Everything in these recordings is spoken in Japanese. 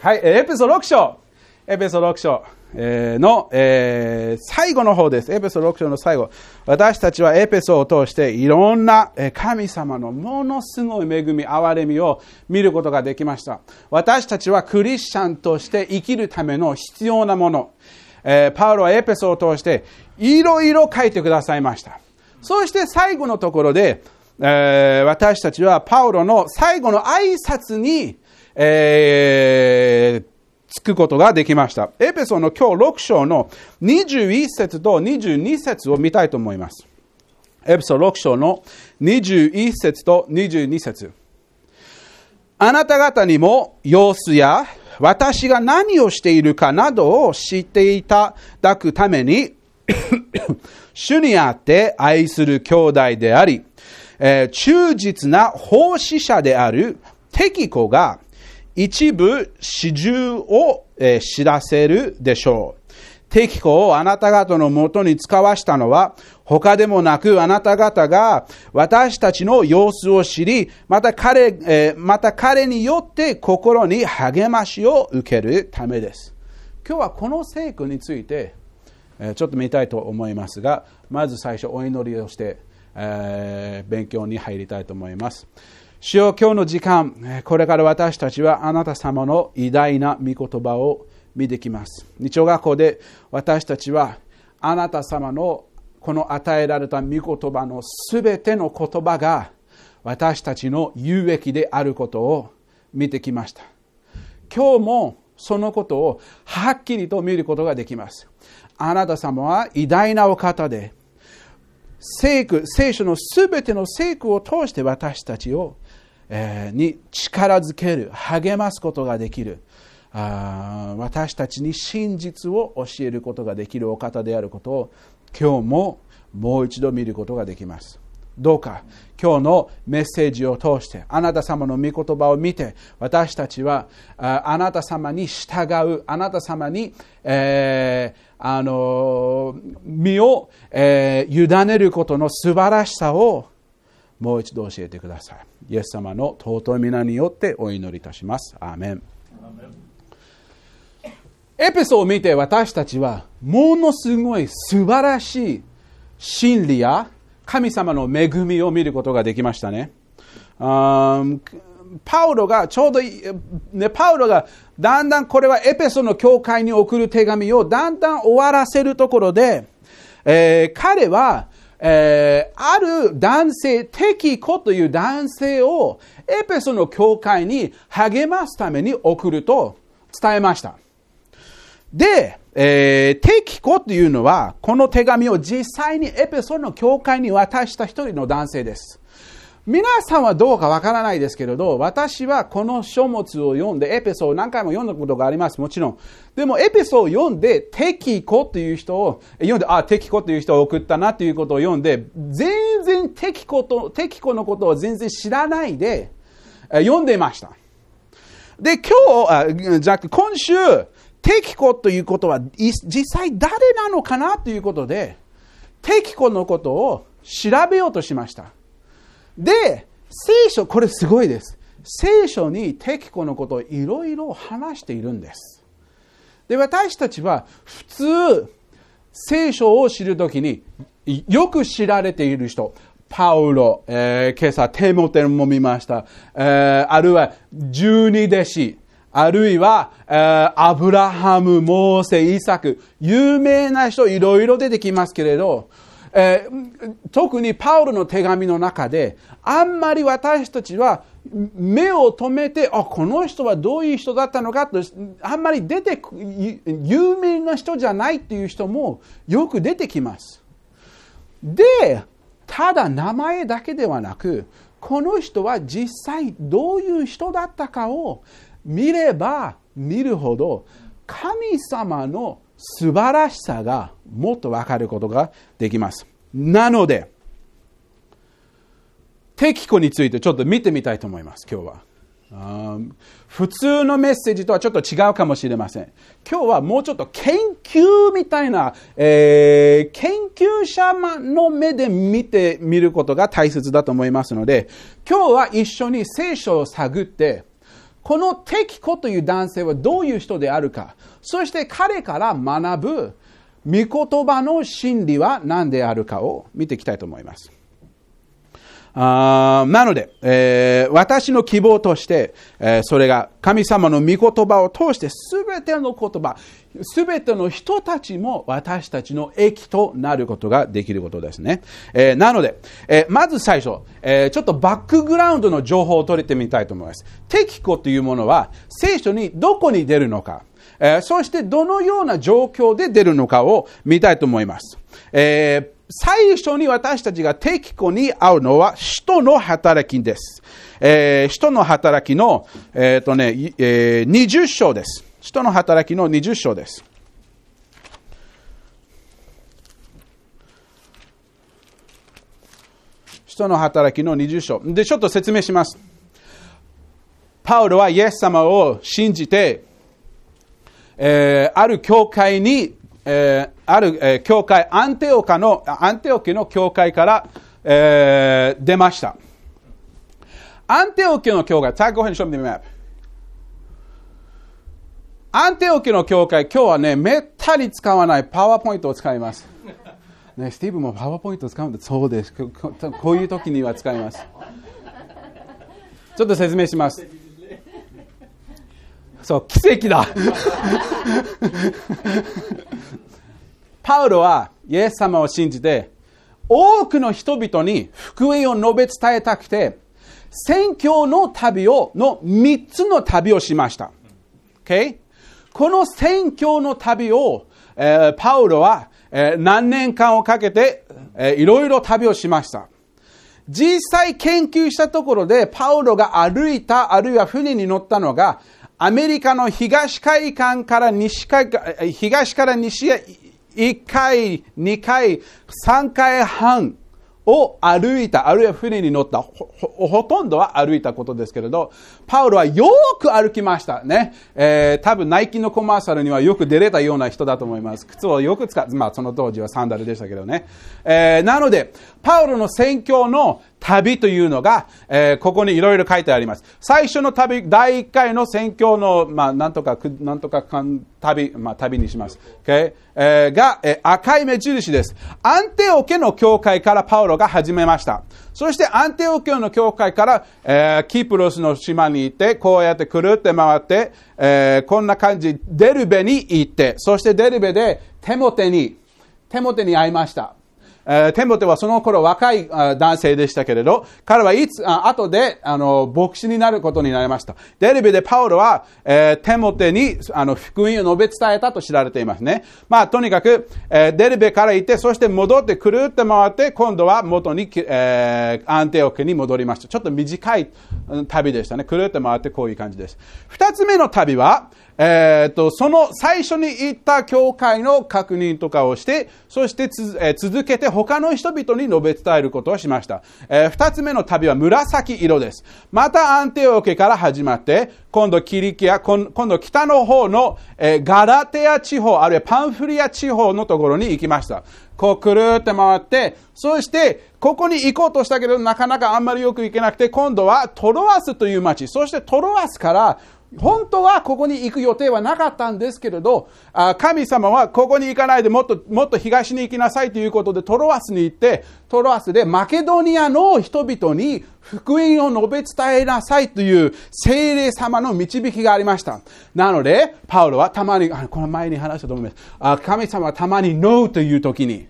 はい、エペソ6章。エペソ6章の、えー、最後の方です。エペソ6章の最後。私たちはエペソを通していろんな神様のものすごい恵み、憐れみを見ることができました。私たちはクリスチャンとして生きるための必要なもの。えー、パウロはエペソを通していろいろ書いてくださいました。そして最後のところで、えー、私たちはパウロの最後の挨拶に、えー、つくことができました。エペソの今日6章の21節と22節を見たいと思います。エペソ6章の21節と22節あなた方にも様子や私が何をしているかなどを知っていただくために 主にあって愛する兄弟であり、えー、忠実な奉仕者である敵子が一部始終を、え知らせるでしょう。敵子をあなた方のもとに使わしたのは、他でもなくあなた方が私たちの様子を知り、また彼、えまた彼によって心に励ましを受けるためです。今日はこの聖句について、えちょっと見たいと思いますが、まず最初お祈りをして、えー、勉強に入りたいと思います。主よ今日の時間、これから私たちはあなた様の偉大な御言葉を見てきます。日曜学校で私たちはあなた様のこの与えられた御言葉のすべての言葉が私たちの有益であることを見てきました。今日もそのことをはっきりと見ることができます。あなた様は偉大なお方で、聖句、聖書のすべての聖句を通して私たちをに力づける、励ますことができる、私たちに真実を教えることができるお方であることを今日ももう一度見ることができます。どうか今日のメッセージを通してあなた様の御言葉を見て私たちはあなた様に従うあなた様に、えー、あの身を、えー、委ねることの素晴らしさをもう一度教えてください。イエス様の尊い皆によってお祈りいたします。アーメン。エペソを見て私たちはものすごい素晴らしい真理や神様の恵みを見ることができましたね。パウロがちょうど、ね、パウロがだんだんこれはエペソの教会に送る手紙をだんだん終わらせるところで、えー、彼はえー、ある男性、テキコという男性をエペソの教会に励ますために送ると伝えました。で、えー、敵子というのは、この手紙を実際にエペソの教会に渡した一人の男性です。皆さんはどうかわからないですけれど、私はこの書物を読んで、エペソを何回も読んだことがあります、もちろん。でも、エペソを読んで、敵子という人を、読んで、あ、敵子という人を送ったなということを読んで、全然敵子と、敵子のことを全然知らないで、読んでました。で、今日、あじゃ今週、敵子ということは、実際誰なのかなということで、敵子のことを調べようとしました。で、聖書、これすごいです。聖書に敵子のことをいろいろ話しているんです。で、私たちは普通、聖書を知るときによく知られている人、パウロ、えー、今朝テモテも見ました、えー、あるいは十二弟子、あるいは、えー、アブラハム、モーセ、イサク、有名な人いろいろ出てきますけれど、えー、特にパウロの手紙の中で、あんまり私たちは目を留めて、あ、この人はどういう人だったのかと、あんまり出て、有名な人じゃないっていう人もよく出てきます。で、ただ名前だけではなく、この人は実際どういう人だったかを見れば見るほど、神様の素晴らしさがもっと分かることができます。なので、敵子についてちょっと見てみたいと思います、今日は。普通のメッセージとはちょっと違うかもしれません。今日はもうちょっと研究みたいな、えー、研究者の目で見てみることが大切だと思いますので、今日は一緒に聖書を探って、このテキコという男性はどういう人であるか、そして彼から学ぶ御言葉の真理は何であるかを見ていきたいと思います。あなので、えー、私の希望として、えー、それが神様の御言葉を通して全ての言葉、全ての人たちも私たちの益となることができることですね。えー、なので、えまず最初、えちょっとバックグラウンドの情報を取れてみたいと思います。テキコというものは聖書にどこに出るのか、えそしてどのような状況で出るのかを見たいと思います。えー最初に私たちが適子に会うのは、使徒の働きです。えー、使徒の働きの、えっ、ー、とね、えー、20章です。使徒の働きの20章です。使徒の働きの20章。で、ちょっと説明します。パウロはイエス様を信じて、えー、ある教会にえー、ある、えー、教会、アンテオカの、アンテオキの教会から、えー、出ました。アンテオキの教会、再 go ahead and show me the map. アンテオキの教会、今日はね、めったに使わないパワーポイントを使います。ね、スティーブもパワーポイントを使うんだ。そうですこ。こういう時には使います。ちょっと説明します。そう、奇跡だ。パウロはイエス様を信じて、多くの人々に福音を述べ伝えたくて、宣教の旅を、の3つの旅をしました。Okay? この宣教の旅を、えー、パウロは、えー、何年間をかけて、えー、いろいろ旅をしました。実際研究したところで、パウロが歩いた、あるいは船に乗ったのが、アメリカの東海岸から西海岸、東から西へ1回、2回、3回半を歩いた、あるいは船に乗ったほ、ほとんどは歩いたことですけれど、パウロはよく歩きましたね。えー、多分ナイキのコマーシャルにはよく出れたような人だと思います。靴をよく使う、まあその当時はサンダルでしたけどね。えー、なので、パウロの宣教の旅というのが、えー、ここにいろいろ書いてあります。最初の旅、第1回の宣教の、まあ、なんとか、なんとかかん旅、まあ、旅にします。Okay? えー、が、えー、赤い目印です。アンテオケの教会からパウロが始めました。そしてアンテオケの教会から、えー、キプロスの島に行って、こうやってくるって回って、え、こんな感じ、デルベに行って、そしてデルベでテモテに、テモテに会いました。えー、テモテはその頃若い男性でしたけれど、彼はいつ、あ後で、あの、牧師になることになりました。デリベでパウロは、えー、テモテに、あの、福音を述べ伝えたと知られていますね。まあ、とにかく、えー、デリベから行って、そして戻ってくるって回って、今度は元に、えー、アンテオケに戻りました。ちょっと短い旅でしたね。くるって回ってこういう感じです。二つ目の旅は、えー、っと、その最初に行った教会の確認とかをして、そしてつ、えー、続けて他の人々に述べ伝えることをしました。えー、二つ目の旅は紫色です。またアンテオケから始まって、今度キリキア、今度北の方の、えー、ガラテア地方、あるいはパンフリア地方のところに行きました。こうくるって回って、そして、ここに行こうとしたけど、なかなかあんまりよく行けなくて、今度はトロアスという町、そしてトロアスから本当はここに行く予定はなかったんですけれど、神様はここに行かないでもっともっと東に行きなさいということでトロアスに行って、トロアスでマケドニアの人々に福音を述べ伝えなさいという精霊様の導きがありました。なので、パウロはたまに、この前に話したと思います。神様はたまにノーという時に、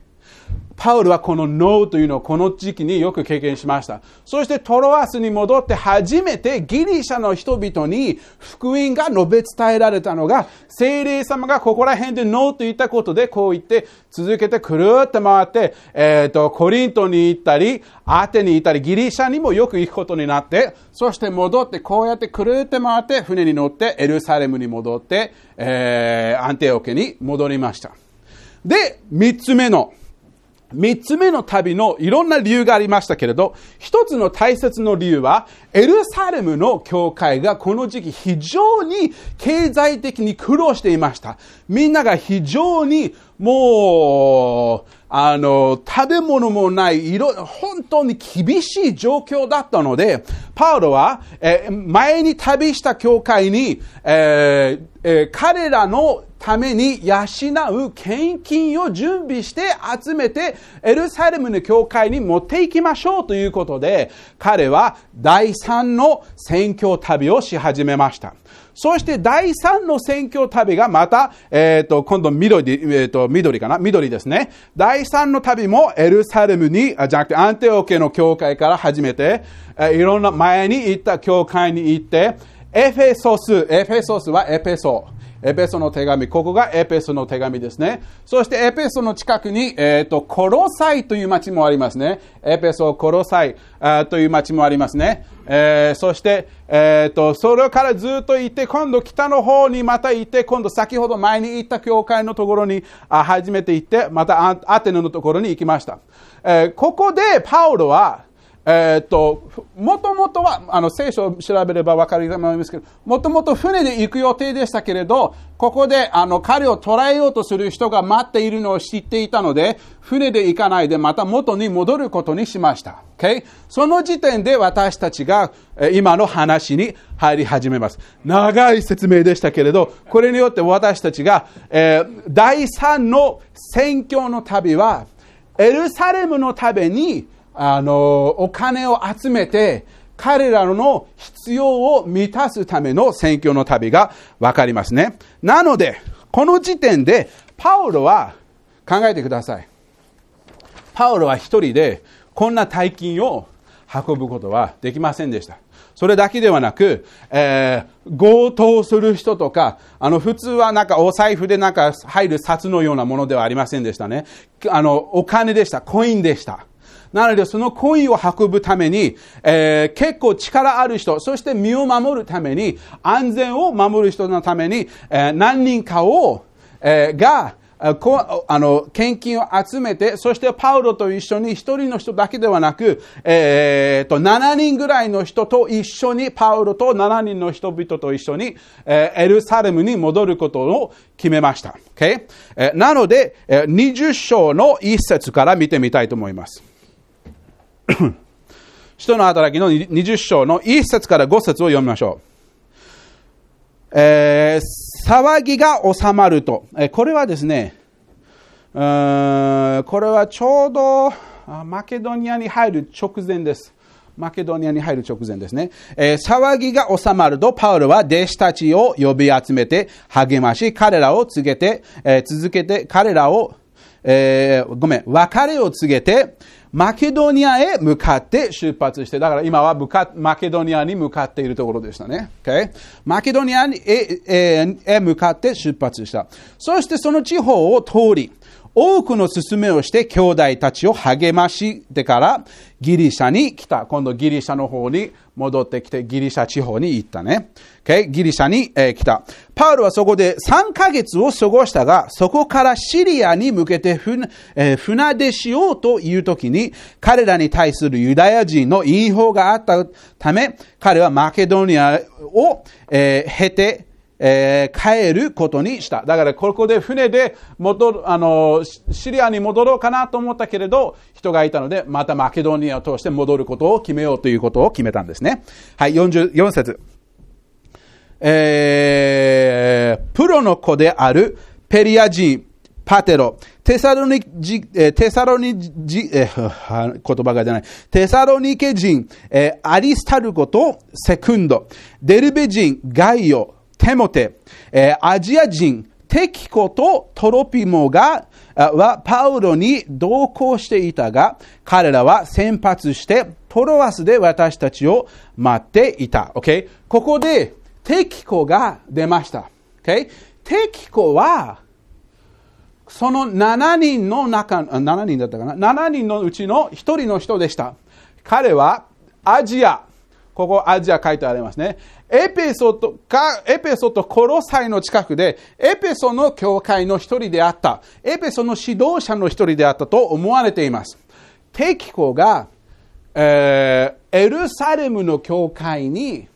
パウルはこのノーというのをこの時期によく経験しました。そしてトロアスに戻って初めてギリシャの人々に福音が述べ伝えられたのが、精霊様がここら辺でノーと言ったことでこう言って続けてくるって回って、えっ、ー、と、コリントに行ったり、アテに行ったり、ギリシャにもよく行くことになって、そして戻ってこうやってくるって回って船に乗ってエルサレムに戻って、えー、アンテオケに戻りました。で、三つ目の三つ目の旅のいろんな理由がありましたけれど、一つの大切な理由は、エルサレムの教会がこの時期非常に経済的に苦労していました。みんなが非常にもう、あの、食べ物もない、いろ、本当に厳しい状況だったので、パウロは、え、前に旅した教会に、えーえー、彼らのために養う献金を準備して集めてエルサレムの教会に持っていきましょうということで彼は第三の宣教旅をし始めました。そして第3の選挙旅がまた、えっ、ー、と、今度緑、えっ、ー、と、緑かな？緑ですね。第3の旅もエルサレムに、じゃなくてアンテオケの教会から始めて、いろんな前に行った教会に行って、エフェソス、エフェソスはエペソ。エペソの手紙、ここがエペソの手紙ですね。そしてエペソの近くに、えっ、ー、と、コロサイという町もありますね。エペソ、コロサイあという町もありますね。えー、そして、えっ、ー、と、それからずっと行って、今度北の方にまた行って、今度先ほど前に行った教会のところにあ初めて行って、またアテネのところに行きました。え、ここでパウロは、えー、っと、もともとは、あの、聖書を調べればわかると思いますけど、もともと船で行く予定でしたけれど、ここで、あの、彼を捕らえようとする人が待っているのを知っていたので、船で行かないでまた元に戻ることにしました。Okay? その時点で私たちが、今の話に入り始めます。長い説明でしたけれど、これによって私たちが、えー、第三の宣教の旅は、エルサレムのために、あの、お金を集めて、彼らの必要を満たすための選挙の旅がわかりますね。なので、この時点で、パウロは、考えてください。パウロは一人で、こんな大金を運ぶことはできませんでした。それだけではなく、えー、強盗する人とか、あの、普通はなんかお財布でなんか入る札のようなものではありませんでしたね。あの、お金でした。コインでした。なので、そのコインを運ぶために、えー、結構力ある人、そして身を守るために、安全を守る人のために、えー、何人かを、えー、が、こあの、献金を集めて、そしてパウロと一緒に一人の人だけではなく、えー、と、7人ぐらいの人と一緒に、パウロと7人の人々と一緒に、えー、エルサレムに戻ることを決めました。Okay? えー、なので、20章の一節から見てみたいと思います。使徒の働きの20章の1節から5節を読みましょう。えー、騒ぎが収まると。えー、これはですね、これはちょうどマケドニアに入る直前です。マケドニアに入る直前ですね。えー、騒ぎが収まると、パウロは弟子たちを呼び集めて、励まし、彼らを告げて、えー、続けて、彼らを、えー、ごめん、別れを告げて、マケドニアへ向かって出発して、だから今はマケドニアに向かっているところでしたね。Okay? マケドニアにへへ向かって出発した。そしてその地方を通り、多くの勧めをして兄弟たちを励ましてからギリシャに来た。今度ギリシャの方に戻ってきてギリシャ地方に行ったね。Okay? ギリシャに、えー、来た。パウルはそこで3ヶ月を過ごしたが、そこからシリアに向けて船,、えー、船出しようという時に、彼らに対するユダヤ人の陰謀があったため、彼はマケドニアを、えー、経て、えー、帰ることにした。だからここで船で戻る、あの、シリアに戻ろうかなと思ったけれど、人がいたので、またマケドニアを通して戻ることを決めようということを決めたんですね。はい、44節。えー、プロの子であるペリア人、パテロ、テサロニジ、テサロニジ、えー、言葉が出ない。テサロニケ人、えー、アリスタルゴとセクンド、デルベ人、ガイオ、テモテ、えー、アジア人、テキコとトロピモが、はパウロに同行していたが、彼らは先発してトロワスで私たちを待っていた。Okay? ここでテキコが出ました。Okay? テキコは、その7人の中、7人だったかな ?7 人のうちの1人の人でした。彼はアジア、ここアジア書いてありますね。エペソとか、エペソとコロサイの近くで、エペソの教会の一人であった、エペソの指導者の一人であったと思われています。テキコが、えー、エルサレムの教会に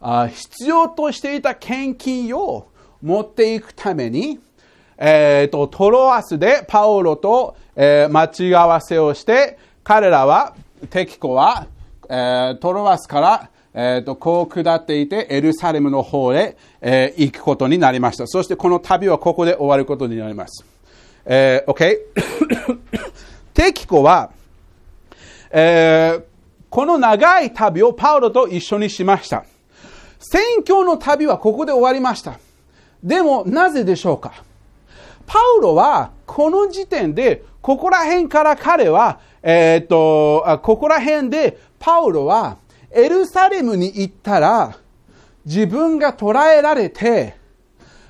あ必要としていた献金を持っていくために、えっ、と、トロアスでパウロと、えー待ち合わせをして、彼らは、テキコは、えートロアスから、えーと、こう下っていて、エルサレムの方へ、えー行くことになりました。そしてこの旅はここで終わることになります。えー OK? テキコは、えーこの長い旅をパウロと一緒にしました。宣教の旅はここで終わりました。でも、なぜでしょうか？パウロは、この時点で、ここら辺から彼は、えーと、あここら辺で、パウロは、エルサレムに行ったら、自分が捕らえられて、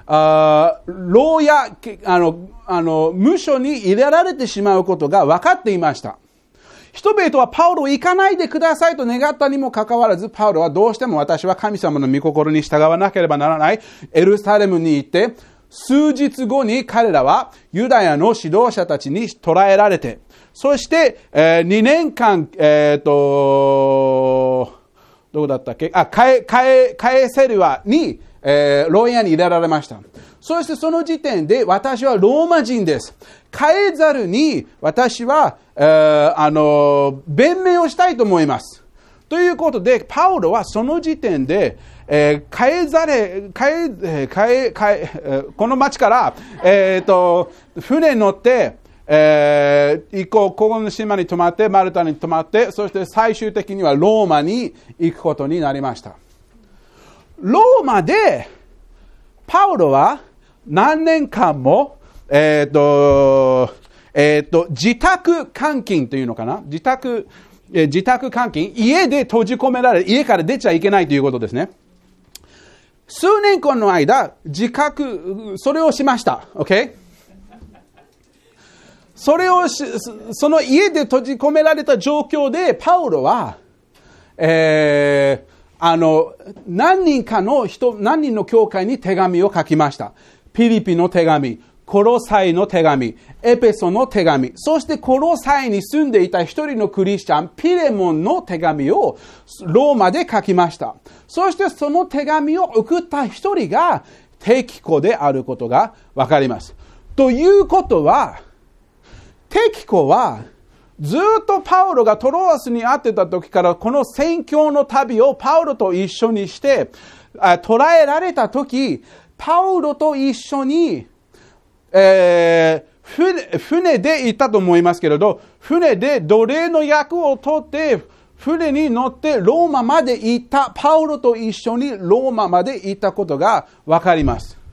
あー牢屋、あの、あの、無所に入れられてしまうことが分かっていました。人々はパウロ行かないでくださいと願ったにもかかわらず、パウロはどうしても私は神様の御心に従わなければならないエルサレムに行って、数日後に彼らはユダヤの指導者たちに捕らえられて、そして、え2年間、えっ、と、どこだったっけ？あ、カエ、カエ、カエセルワに、えー、牢屋に入れられました。そしてその時点で私はローマ人です。カエザルに私は、えーあの、弁明をしたいと思います。ということで、パウロはその時点で、えー、カエザレ、カエ、えーカエ、カエ、えこの町から、えっ、と、船に乗って、えー、行こ、ここの島に泊まって、マルタに泊まって、そして最終的にはローマに行くことになりました。ローマで、パウロは何年間も、えっ、と、えっ、と、自宅監禁というのかな？自宅、えー自宅監禁家で閉じ込められ、家から出ちゃいけないということですね。数年間の間、自覚、それをしました。OK? それをし、その家で閉じ込められた状況で、パウロは、えーあの、何人かの人、何人の教会に手紙を書きました。ピリピの手紙、コロサイの手紙、エペソの手紙、そしてコロサイに住んでいた一人のクリスチャン、ピレモンの手紙をローマで書きました。そしてその手紙を送った一人がテキコであることがわかります。ということは、テキコは、ずっとパウロがトロアスに会ってた時から、この宣教の旅をパウロと一緒にして、あ捉えられた時、パウロと一緒に、えー船で行ったと思いますけれど、船で奴隷の役を取って、船に乗ってローマまで行った、パウロと一緒にローマまで行ったことがわかります。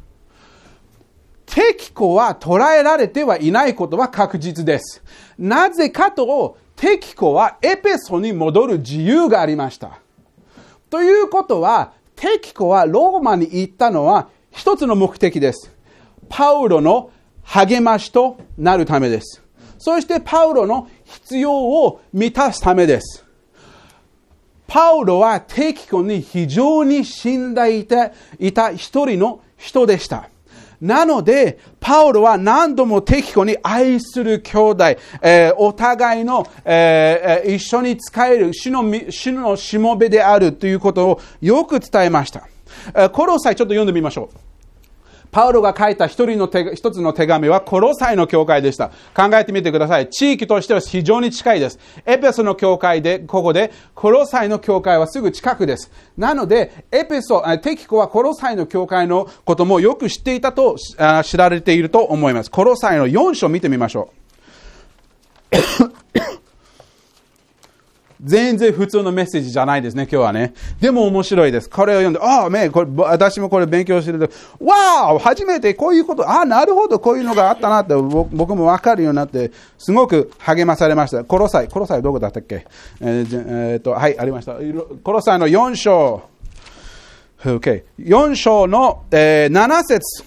テキコは捉えられてはいないことは確実です。なぜかと、テキコはエペソに戻る自由がありました。ということは、テキコはローマに行ったのは一つの目的です。パウロの励ましとなるためです。そしてパウロの必要を満たすためです。パウロはテキコに非常に信頼いたいた一人の人でした。なので、パウロは何度もテキコに愛する兄弟、えーお互いの、えー一緒に使える主の主のしもべであるということをよく伝えました。えーコロサイちょっと読んでみましょう。パウロが書いた一人の手一つの手紙はコロサイの教会でした。考えてみてください。地域としては非常に近いです。エペソの教会で、ここで、コロサイの教会はすぐ近くです。なので、エペソ、テキコはコロサイの教会のこともよく知っていたと知られていると思います。コロサイの4章見てみましょう。全然普通のメッセージじゃないですね、今日はね。でも面白いです。これを読んで、ああ、ね、これ、私もこれ勉強してると、わあ初めてこういうこと、ああ、なるほど、こういうのがあったなって、僕もわかるようになって、すごく励まされました。コロサイ、コロサイどこだったっけ？えーえーっと、はい、ありました。コロサイの4章。OK。4章の、えー7節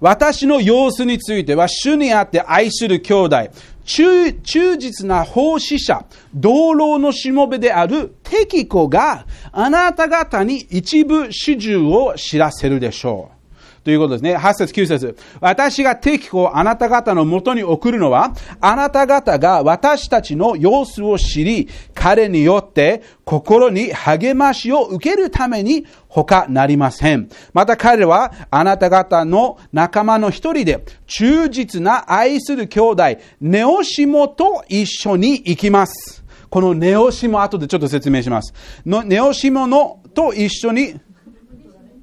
私の様子については、主にあって愛する兄弟、忠忠実な奉仕者、同僚のしもべである敵子があなた方に一部始終を知らせるでしょう。ということですね。8節9節私が敵子をあなた方のもとに送るのは、あなた方が私たちの様子を知り、彼によって心に励ましを受けるために他なりません。また彼はあなた方の仲間の一人で忠実な愛する兄弟、ネオシモと一緒に行きます。このネオシモ後でちょっと説明します。のネオシモのと一緒に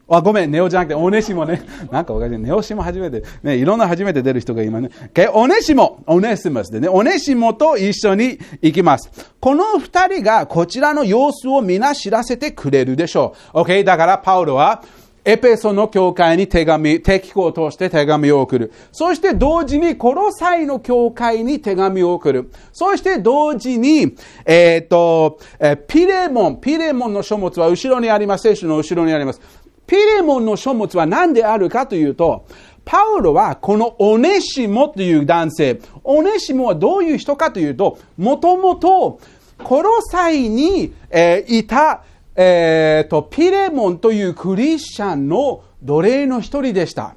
あ、ごめん、ネオじゃなくて、オネシモね。なんかおかしい。ネオシモ初めて、ね、いろんな初めて出る人が今ね。オネシモ、オネシマスでね、オネシモと一緒に行きます。この二人がこちらの様子を皆知らせてくれるでしょう。OK? だからパウロは、エペソの教会に手紙、敵校を通して手紙を送る。そして同時にコロサイの教会に手紙を送る。そして同時に、えっ、ー、と、えピレモン、ピレモンの書物は後ろにあります。聖書の後ろにあります。ピレモンの書物は何であるかというと、パウロはこのオネシモという男性、オネシモはどういう人かというと、もともとコロサイに、えー、いた、えーと、ピレモンというクリスチャンの奴隷の一人でした。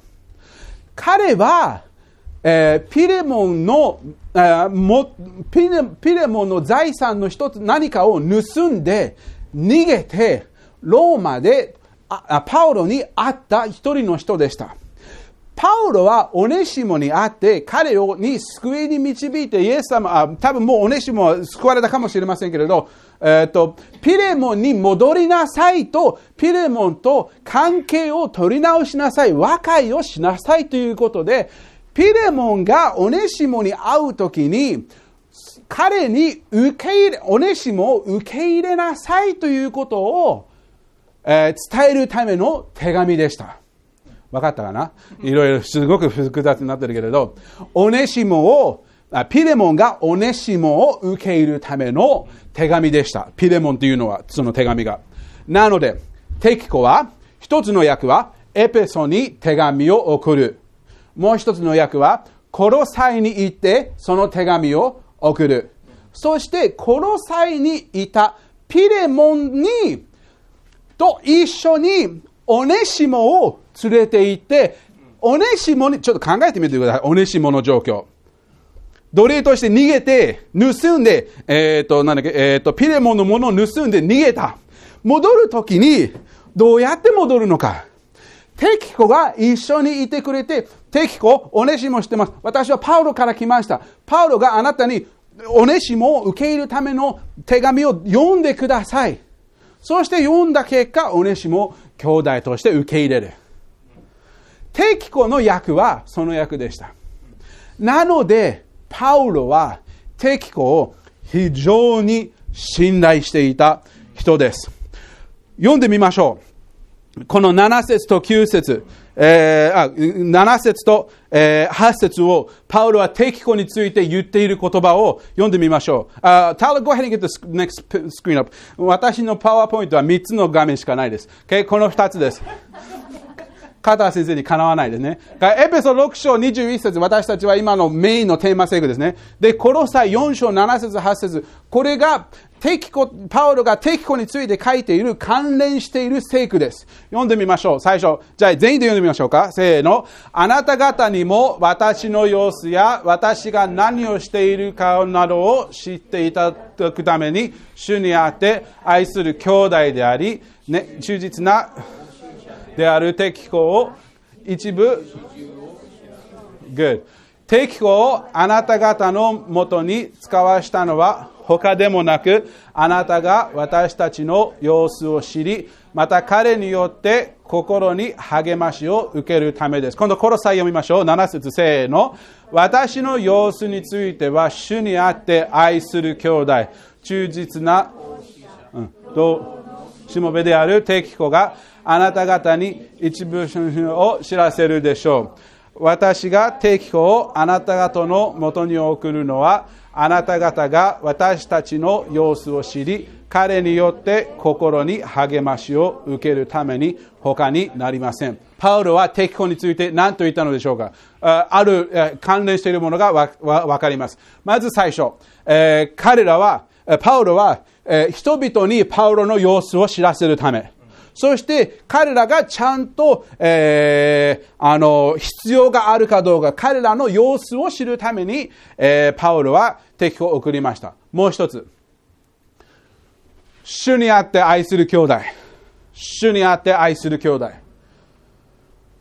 彼は、えー、ピレモンの、えー、もピレピレモンの財産の一つ何かを盗んで逃げてローマであパウロに会った一人の人でした。パウロはオネシモに会って彼をに救いに導いてイエス様、あ多分もうオネシモは救われたかもしれませんけれど、えっ、ー、と、ピレモンに戻りなさいと、ピレモンと関係を取り直しなさい、和解をしなさいということで、ピレモンがオネシモに会うときに、彼に受け入れ、オネシモを受け入れなさいということを、えー、伝えるための手紙でした。分かったかな？いろいろすごく複雑になってるけれど、オネシモを、ピレモンがオネシモを受け入れるための手紙でした。ピレモンというのは、その手紙が。なので、テキコは、一つの役は、エペソに手紙を送る。もう一つの役は、コロサイに行って、その手紙を送る。そして、コロサイにいたピレモンに、と一緒にオネシモを連れて行って、オネシモに、ちょっと考えてみてください。オネシモの状況。奴隷として逃げて、盗んで、えっ、ー、と、なんだっけ、えっ、ー、と、ピレモンのものを盗んで逃げた。戻るときに、どうやって戻るのか。テキコが一緒にいてくれて、テキコ、オネシモしてます。私はパウロから来ました。パウロがあなたに、オネシモを受け入れるための手紙を読んでください。そして読んだ結果、オネシも兄弟として受け入れる。テキコの役はその役でした。なので、パウロはテキコを非常に信頼していた人です。読んでみましょう。この7節と9節えー、あ7節と、えー、8節をパウロは敵コについて言っている言葉を読んでみましょう。Uh, Tyler, go ahead and get the next screen up. 私のパワーポイントは3つの画面しかないです。Okay? この2つです。加藤先生にかなわないですね。エペソ6章21節私たちは今のメインのテーマ聖句ですね。で、コロサイ4章7節8節これが敵子、パウロが敵子について書いている関連している聖句です。読んでみましょう。最初。じゃあ全員で読んでみましょうか。せーの。あなた方にも私の様子や私が何をしているかなどを知っていただくために主にあって愛する兄弟であり、ね、忠実なである敵子を一部 Good 敵子をあなた方のもとに使わしたのは他でもなくあなたが私たちの様子を知りまた彼によって心に励ましを受けるためです。今度この際読みましょう。7節せーの。私の様子については主にあって愛する兄弟。忠実な、うん、としもべである敵子があなた方に一部を知らせるでしょう。私が適法をあなた方のもとに送るのは、あなた方が私たちの様子を知り、彼によって心に励ましを受けるために他になりません。パウロは適法について何と言ったのでしょうかある関連しているものがわかります。まず最初、えー、彼らは、パウロは、えー、人々にパウロの様子を知らせるため、そして彼らがちゃんと、えー、あの、必要があるかどうか、彼らの様子を知るために、えー、パウロは敵を送りました。もう一つ。主にあって愛する兄弟。主にあって愛する兄弟。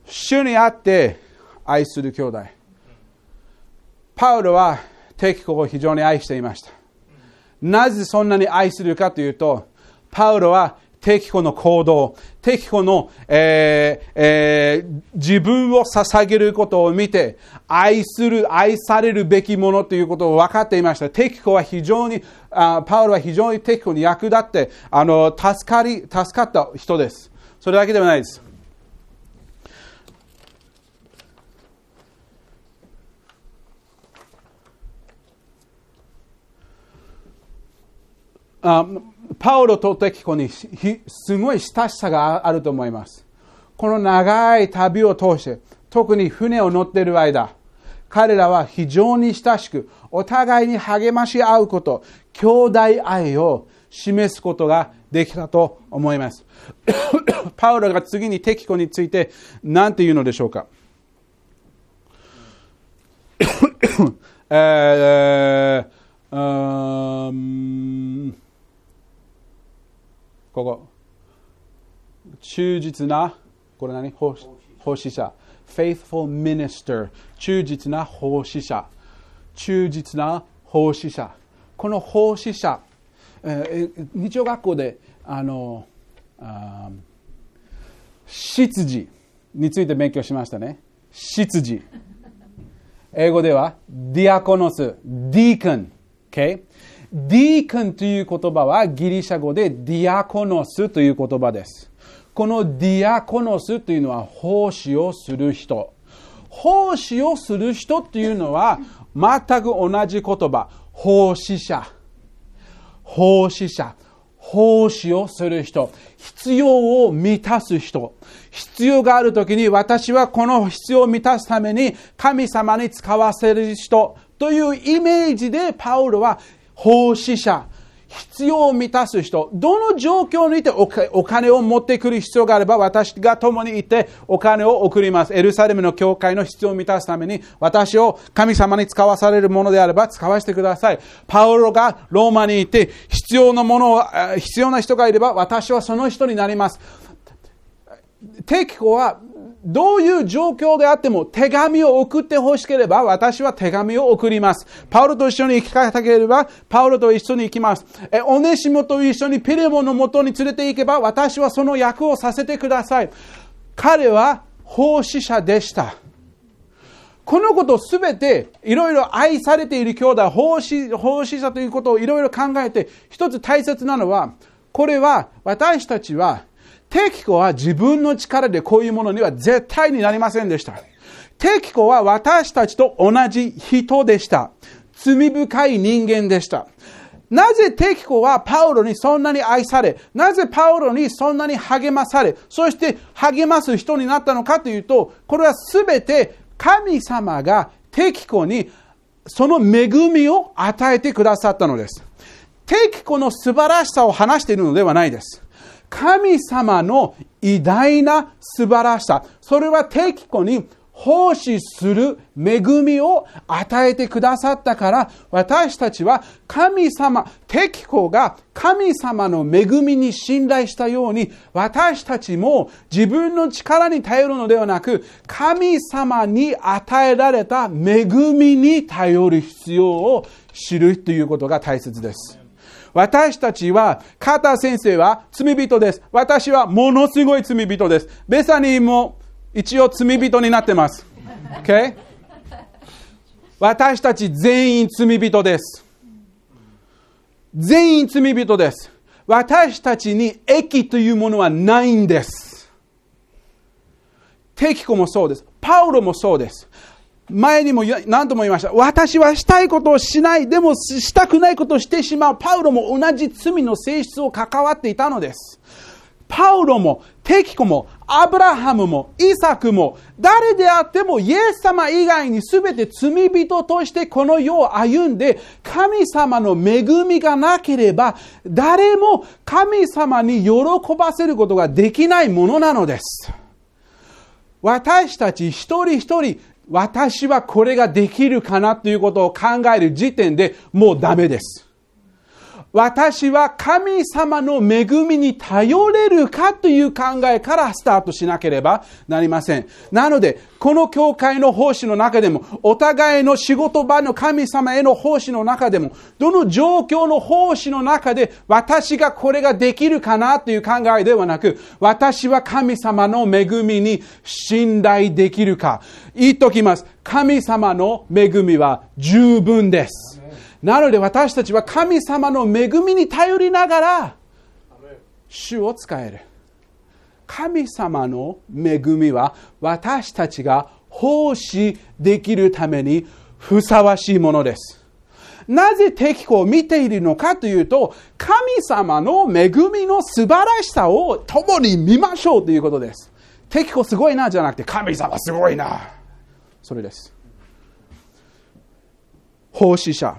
主にあって愛する兄弟。パウロは敵子を非常に愛していました。なぜそんなに愛するかというと、パウロは敵子の行動、敵子の、えーえー、自分を捧げることを見て、愛する、愛されるべきものということを分かっていました。敵子は非常に、あパウロは非常に敵子に役立って、あの、助かり、助かった人です。それだけではないです。あパウロとテキコにすごい親しさがあると思います。この長い旅を通して、特に船を乗っている間、彼らは非常に親しく、お互いに励まし合うこと、兄弟愛を示すことができたと思います。パウロが次にテキコについて何て言うのでしょうか。えー、ここ。忠実な、これ何？奉仕者。faithful minister。忠実な奉仕者。忠実な奉仕者。この奉仕者、えー、日曜学校で、あの、あ執事について勉強しましたね。執事。英語では、ディアコノス、ディークン。Okay? ディークンという言葉はギリシャ語でディアコノスという言葉です。このディアコノスというのは奉仕をする人。奉仕をする人っていうのは全く同じ言葉。奉仕者。奉仕者。奉仕をする人。必要を満たす人。必要があるときに私はこの必要を満たすために神様に使わせる人というイメージでパウロは奉仕者、必要を満たす人、どの状況にいてお金を持ってくる必要があれば、私が共にいてお金を送ります。エルサレムの教会の必要を満たすために、私を神様に使わされるものであれば使わせてください。パウロがローマにいて、必要なものを、必要な人がいれば、私はその人になります。敵子はどういう状況であっても手紙を送ってほしければ私は手紙を送ります。パウロと一緒に行きたければパウロと一緒に行きます。え、オネシモと一緒にペレモの元に連れて行けば私はその役をさせてください。彼は奉仕者でした。このことすべていろいろ愛されている兄弟、奉仕、奉仕者ということをいろいろ考えて一つ大切なのはこれは私たちは敵子は自分の力でこういうものには絶対になりませんでした。敵子は私たちと同じ人でした。罪深い人間でした。なぜ敵子はパウロにそんなに愛され、なぜパウロにそんなに励まされ、そして励ます人になったのかというと、これはすべて神様が敵子にその恵みを与えてくださったのです。敵子の素晴らしさを話しているのではないです。神様の偉大な素晴らしさ、それは適子に奉仕する恵みを与えてくださったから、私たちは神様、適子が神様の恵みに信頼したように、私たちも自分の力に頼るのではなく、神様に与えられた恵みに頼る必要を知るということが大切です。私たちは、カータ先生は罪人です。私はものすごい罪人です。ベサニーも一応罪人になってます。Okay? 私たち全員罪人です。全員罪人です。私たちに益というものはないんです。テキコもそうです。パウロもそうです。前にも何度も言いました。私はしたいことをしない。でもしたくないことをしてしまう。パウロも同じ罪の性質を関わっていたのです。パウロも、テキコも、アブラハムも、イサクも、誰であっても、イエス様以外に全て罪人としてこの世を歩んで、神様の恵みがなければ、誰も神様に喜ばせることができないものなのです。私たち一人一人、私はこれができるかなということを考える時点でもうダメです。私は神様の恵みに頼れるかという考えからスタートしなければなりません。なので、この教会の奉仕の中でも、お互いの仕事場の神様への奉仕の中でも、どの状況の奉仕の中で私がこれができるかなという考えではなく、私は神様の恵みに信頼できるか。言っときます。神様の恵みは十分です。なので私たちは神様の恵みに頼りながら、主を使える。神様の恵みは私たちが奉仕できるためにふさわしいものです。なぜ敵子を見ているのかというと、神様の恵みの素晴らしさを共に見ましょうということです。敵子すごいなじゃなくて、神様すごいな。それです。奉仕者。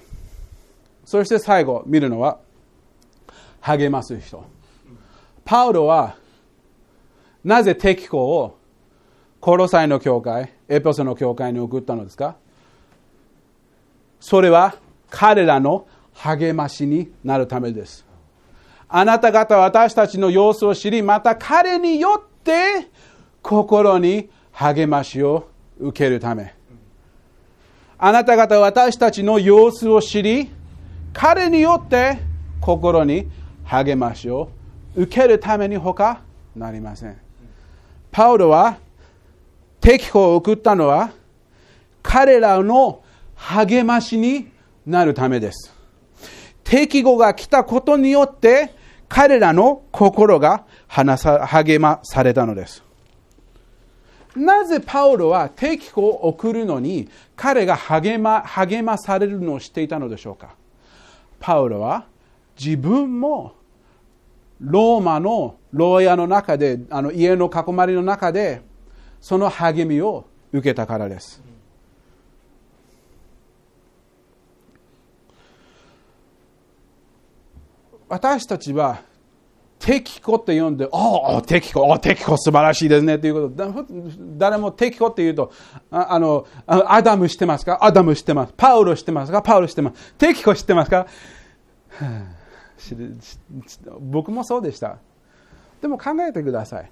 そして最後見るのは励ます人。パウロはなぜ敵子をコロサイの教会エポソの教会に送ったのですか？それは彼らの励ましになるためです。あなた方は私たちの様子を知りまた彼によって心に励ましを受けるため。あなた方は私たちの様子を知り彼によって心に励ましを受けるために他なりません。パウロは敵法を送ったのは彼らの励ましになるためです。敵語が来たことによって彼らの心が励まされたのです。なぜパウロは敵を送るのに彼が励ま励まされるのを知っていたのでしょうか？パウロは自分もローマの牢屋の中であの家の囲まれの中でその励みを受けたからです。私たちは敵子って呼んで、おお、敵子、お敵子素晴らしいですねということ誰も敵子って言うと、ああの、アダム知ってますか？アダム知ってます。パウロ知ってますか？パウロ知ってます。敵子知ってますか？僕もそうでした。でも考えてください。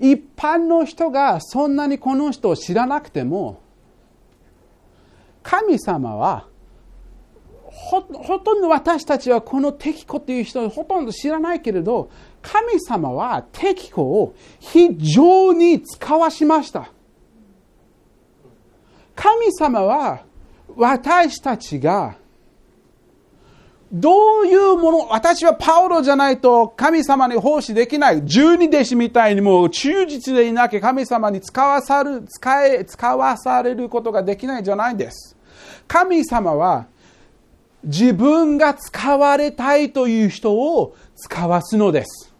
一般の人がそんなにこの人を知らなくても、神様はほとんど私たちはこの敵子という人ほとんど知らないけれど、神様は敵子を非常に使わしました。神様は私たちがどういうもの、私はパウロじゃないと神様に奉仕できない。十二弟子みたいにもう忠実でいなきゃ神様に使わさる、使え、使わされることができないじゃないんです。神様は自分が使われたいという人を使わすのです。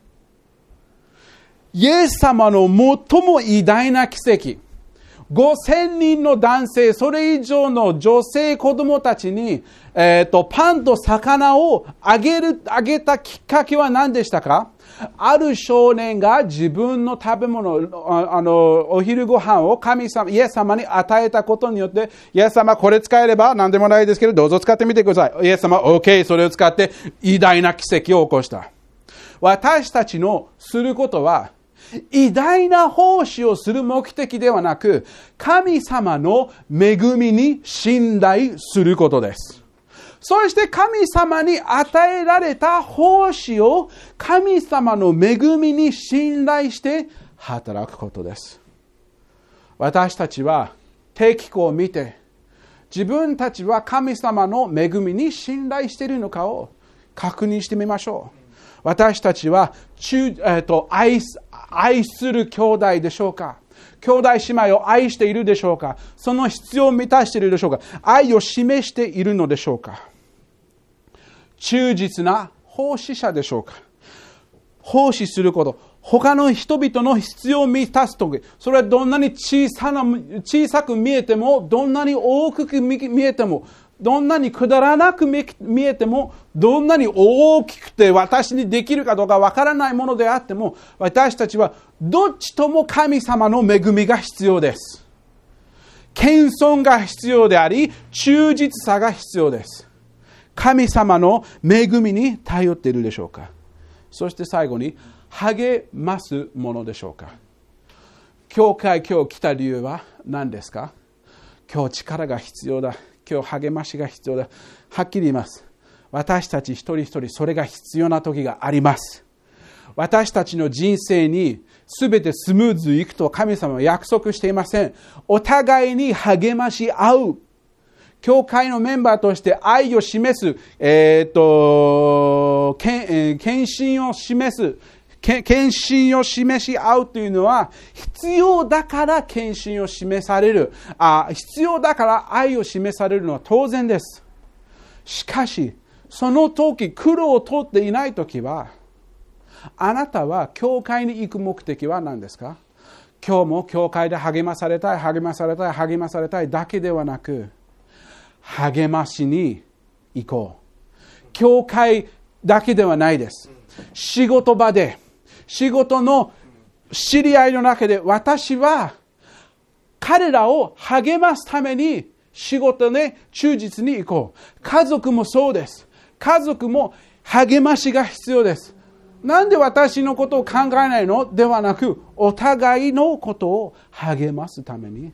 イエス様の最も偉大な奇跡。5000人の男性、それ以上の女性子供たちに、えっ、ー、と、パンと魚をあげる、あげたきっかけは何でしたか？ある少年が自分の食べ物、あの、お昼ご飯を神様、イエス様に与えたことによって、イエス様これ使えれば何でもないですけど、どうぞ使ってみてください。イエス様、OK、それを使って偉大な奇跡を起こした。私たちのすることは、偉大な奉仕をする目的ではなく、神様の恵みに信頼することです。そして神様に与えられた奉仕を神様の恵みに信頼して働くことです。私たちは敵子を見て自分たちは神様の恵みに信頼しているのかを確認してみましょう。私たちは中、えーと、愛愛する兄弟でしょうか？兄弟姉妹を愛しているでしょうか？その必要を満たしているでしょうか？愛を示しているのでしょうか？忠実な奉仕者でしょうか？奉仕すること、他の人々の必要を満たすとき、それはどんなに小さな、小さく見えても、どんなに大きく見えても、どんなにくだらなく見えても、どんなに大きくて私にできるかどうかわからないものであっても、私たちはどっちとも神様の恵みが必要です。謙遜が必要であり、忠実さが必要です。神様の恵みに頼っているでしょうかそして最後に、励ますものでしょうか教会今日来た理由は何ですか？今日力が必要だ。今日励ましが必要だ。はっきり言います。私たち一人一人それが必要な時があります。私たちの人生に全てスムーズいくと神様は約束していません。お互いに励まし合う。教会のメンバーとして愛を示す、えっ、と、献身を示す、献身を示し合うというのは、必要だから献身を示されるあ。必要だから愛を示されるのは当然です。しかし、その時、苦労を通っていない時は、あなたは教会に行く目的は何ですか？今日も教会で励まされたい、励まされたい、励まされたいだけではなく、励ましに行こう。教会だけではないです。仕事場で、仕事の知り合いの中で私は彼らを励ますために仕事で忠実に行こう。家族もそうです。家族も励ましが必要です。なんで私のことを考えないの？ではなく、お互いのことを励ますために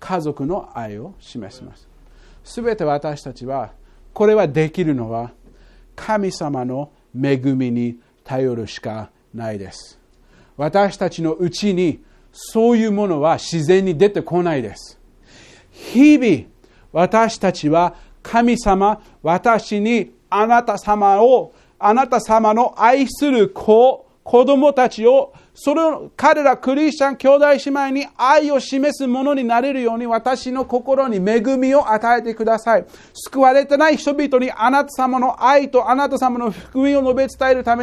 家族の愛を示します。すべて私たちは、これはできるのは神様の恵みに頼るしかないです。私たちのうちにそういうものは自然に出てこないです。日々、私たちは神様、私にあなた様を、あなた様の愛する子、子供たちを、それを彼らクリスチャン兄弟姉妹に愛を示すものになれるように私の心に恵みを与えてください。救われてない人々にあなた様の愛とあなた様の福音を述べ伝えるために